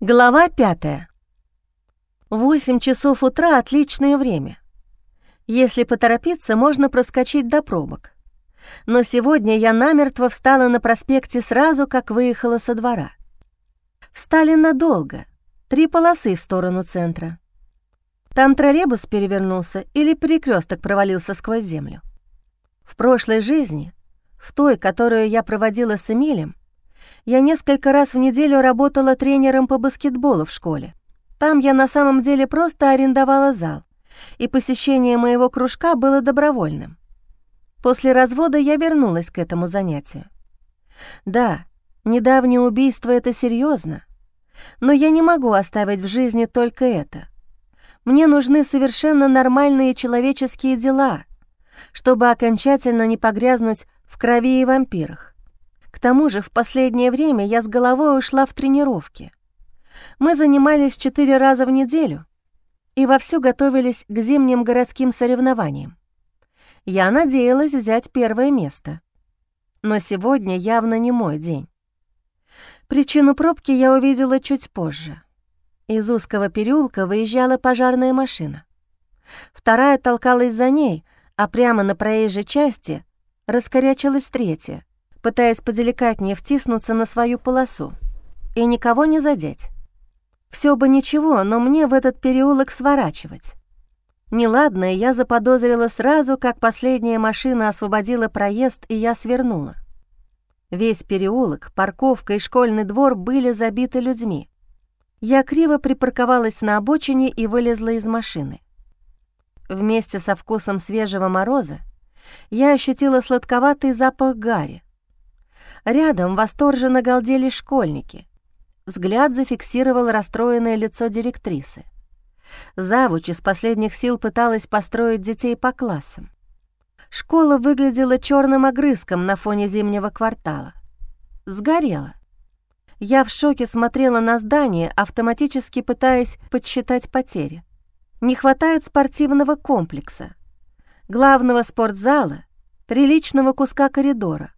Глава пятая. Восемь часов утра — отличное время. Если поторопиться, можно проскочить до пробок. Но сегодня я намертво встала на проспекте сразу, как выехала со двора. Встали надолго, три полосы в сторону центра. Там троллейбус перевернулся или перекресток провалился сквозь землю. В прошлой жизни, в той, которую я проводила с Эмилем, я несколько раз в неделю работала тренером по баскетболу в школе. Там я на самом деле просто арендовала зал, и посещение моего кружка было добровольным. После развода я вернулась к этому занятию. Да, недавнее убийство — это серьезно, но я не могу оставить в жизни только это. Мне нужны совершенно нормальные человеческие дела, чтобы окончательно не погрязнуть в крови и вампирах. К тому же в последнее время я с головой ушла в тренировки. Мы занимались четыре раза в неделю и вовсю готовились к зимним городским соревнованиям. Я надеялась взять первое место. Но сегодня явно не мой день. Причину пробки я увидела чуть позже. Из узкого переулка выезжала пожарная машина. Вторая толкалась за ней, а прямо на проезжей части раскорячилась третья пытаясь поделикатнее втиснуться на свою полосу и никого не задеть. Все бы ничего, но мне в этот переулок сворачивать. Неладное я заподозрила сразу, как последняя машина освободила проезд, и я свернула. Весь переулок, парковка и школьный двор были забиты людьми. Я криво припарковалась на обочине и вылезла из машины. Вместе со вкусом свежего мороза я ощутила сладковатый запах гари. Рядом восторженно галдели школьники. Взгляд зафиксировал расстроенное лицо директрисы. Завуч из последних сил пыталась построить детей по классам. Школа выглядела черным огрызком на фоне зимнего квартала. Сгорела. Я в шоке смотрела на здание, автоматически пытаясь подсчитать потери. Не хватает спортивного комплекса, главного спортзала, приличного куска коридора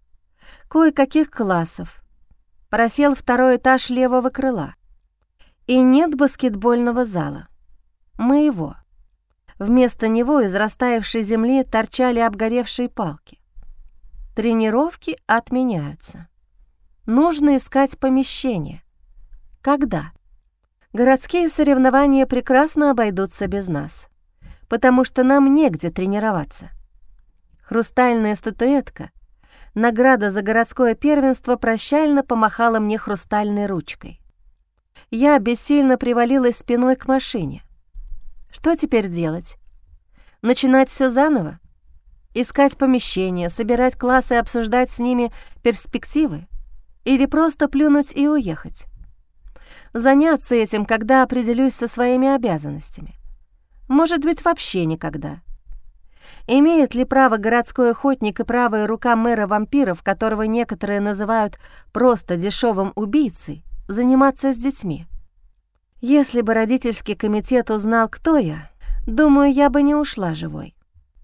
кое-каких классов. Просел второй этаж левого крыла. И нет баскетбольного зала. Моего. Вместо него из растаявшей земли торчали обгоревшие палки. Тренировки отменяются. Нужно искать помещение. Когда? Городские соревнования прекрасно обойдутся без нас, потому что нам негде тренироваться. Хрустальная статуэтка награда за городское первенство прощально помахала мне хрустальной ручкой. Я бессильно привалилась спиной к машине. Что теперь делать? Начинать все заново? Искать помещение, собирать классы и обсуждать с ними перспективы? Или просто плюнуть и уехать? Заняться этим, когда определюсь со своими обязанностями? Может быть, вообще никогда. Имеет ли право городской охотник и правая рука мэра вампиров, которого некоторые называют просто дешевым убийцей, заниматься с детьми? Если бы родительский комитет узнал, кто я, думаю, я бы не ушла живой.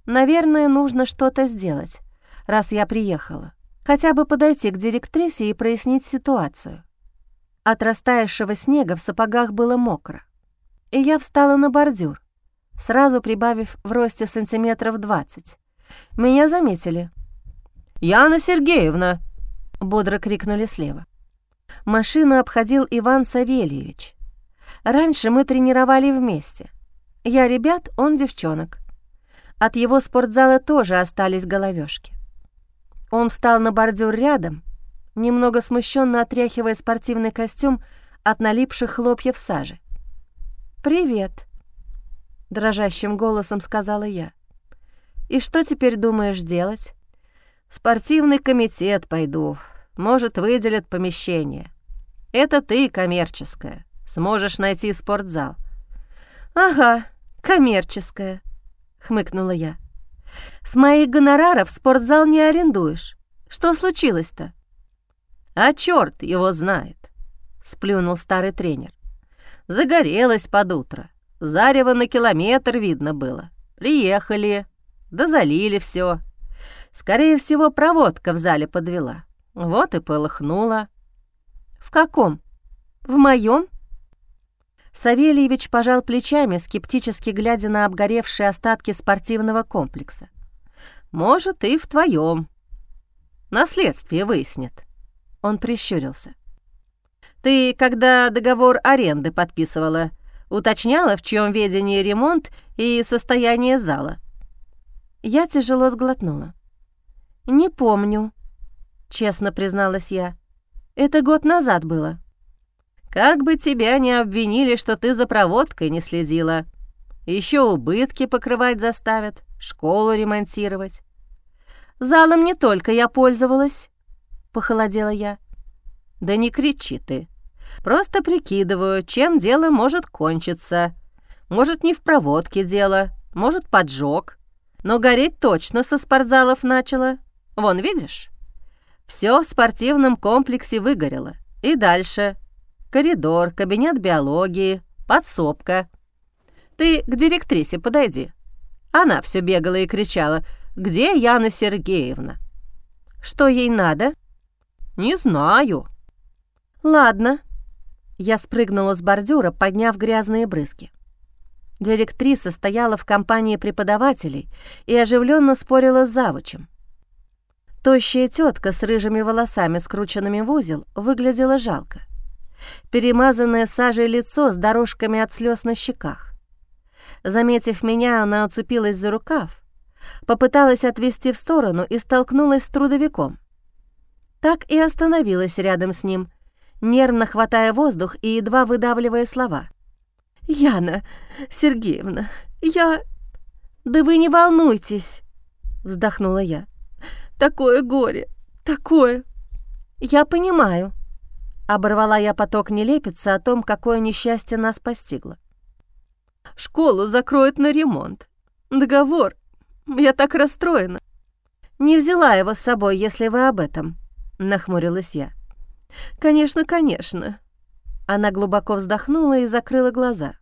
Наверное, нужно что-то сделать, раз я приехала. Хотя бы подойти к директрисе и прояснить ситуацию. От растаявшего снега в сапогах было мокро. И я встала на бордюр, сразу прибавив в росте сантиметров двадцать. Меня заметили. «Яна Сергеевна!» — бодро крикнули слева. Машину обходил Иван Савельевич. Раньше мы тренировали вместе. Я ребят, он девчонок. От его спортзала тоже остались головешки. Он встал на бордюр рядом, немного смущенно отряхивая спортивный костюм от налипших хлопьев сажи. «Привет», — дрожащим голосом сказала я. «И что теперь думаешь делать?» «В спортивный комитет пойду. Может, выделят помещение. Это ты, коммерческая. Сможешь найти спортзал». «Ага, коммерческая», — хмыкнула я. «С моих гонораров спортзал не арендуешь. Что случилось-то?» «А черт его знает», — сплюнул старый тренер. «Загорелась под утро. Зарево на километр видно было. Приехали, да залили все. Скорее всего, проводка в зале подвела. Вот и полыхнула. В каком? В моем? Савельевич пожал плечами, скептически глядя на обгоревшие остатки спортивного комплекса. «Может, и в твоем. Наследствие выяснит». Он прищурился. «Ты, когда договор аренды подписывала, уточняла, в чьем ведении ремонт и состояние зала?» Я тяжело сглотнула. «Не помню», — честно призналась я. «Это год назад было». «Как бы тебя не обвинили, что ты за проводкой не следила. Еще убытки покрывать заставят, школу ремонтировать». «Залом не только я пользовалась», — похолодела я. «Да не кричи ты. Просто прикидываю, чем дело может кончиться. Может, не в проводке дело, может, поджог. Но гореть точно со спортзалов начало. Вон, видишь? Все в спортивном комплексе выгорело. И дальше. Коридор, кабинет биологии, подсобка. Ты к директрисе подойди. Она все бегала и кричала, «Где Яна Сергеевна?» «Что ей надо?» «Не знаю». «Ладно». Я спрыгнула с бордюра, подняв грязные брызги. Директриса стояла в компании преподавателей и оживленно спорила с завучем. Тощая тетка с рыжими волосами, скрученными в узел, выглядела жалко. Перемазанное сажей лицо с дорожками от слез на щеках. Заметив меня, она оцепилась за рукав, попыталась отвести в сторону и столкнулась с трудовиком. Так и остановилась рядом с ним, нервно хватая воздух и едва выдавливая слова. «Яна Сергеевна, я...» «Да вы не волнуйтесь», — вздохнула я. «Такое горе, такое...» «Я понимаю», — оборвала я поток нелепицы о том, какое несчастье нас постигло. «Школу закроют на ремонт. Договор. Я так расстроена». «Не взяла его с собой, если вы об этом», — нахмурилась я. «Конечно, конечно», она глубоко вздохнула и закрыла глаза.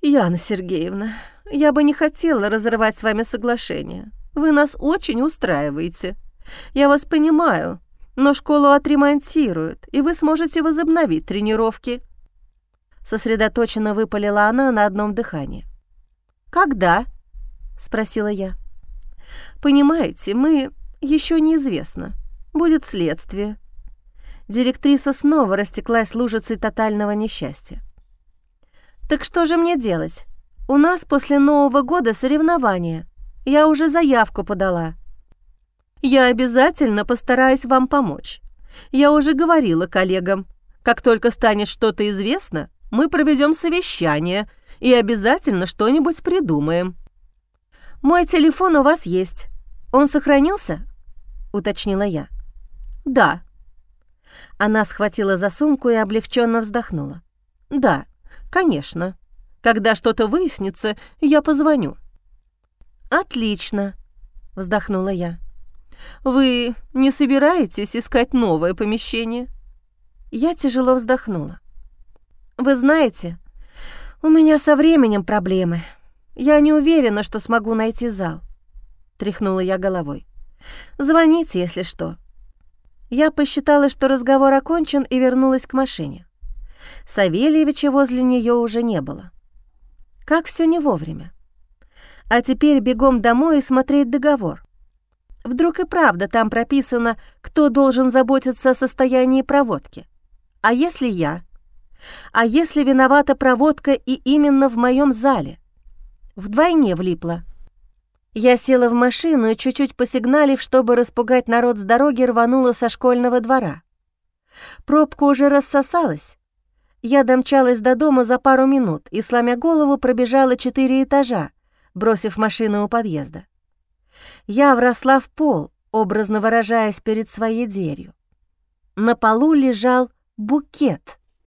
«Яна Сергеевна, я бы не хотела разрывать с вами соглашение. Вы нас очень устраиваете. Я вас понимаю, но школу отремонтируют, и вы сможете возобновить тренировки». Сосредоточенно выпалила она на одном дыхании. «Когда?» — спросила я. «Понимаете, мы еще неизвестно. Будет следствие директриса снова растеклась лужицей тотального несчастья. «Так что же мне делать? У нас после Нового года соревнования. Я уже заявку подала». «Я обязательно постараюсь вам помочь. Я уже говорила коллегам, как только станет что-то известно, мы проведем совещание и обязательно что-нибудь придумаем». «Мой телефон у вас есть. Он сохранился?» — уточнила я. «Да», она схватила за сумку и облегченно вздохнула. «Да, конечно. Когда что-то выяснится, я позвоню». «Отлично», — вздохнула я. «Вы не собираетесь искать новое помещение?» Я тяжело вздохнула. «Вы знаете, у меня со временем проблемы. Я не уверена, что смогу найти зал», — тряхнула я головой. «Звоните, если что. Я посчитала, что разговор окончен, и вернулась к машине. Савельевича возле нее уже не было. Как все не вовремя. А теперь бегом домой и смотреть договор. Вдруг и правда там прописано, кто должен заботиться о состоянии проводки. А если я? А если виновата проводка и именно в моем зале? Вдвойне влипла. Я села в машину и, чуть-чуть посигналив, чтобы распугать народ с дороги, рванула со школьного двора. Пробка уже рассосалась. Я домчалась до дома за пару минут и, сломя голову, пробежала четыре этажа, бросив машину у подъезда. Я вросла в пол, образно выражаясь перед своей дверью. На полу лежал букет —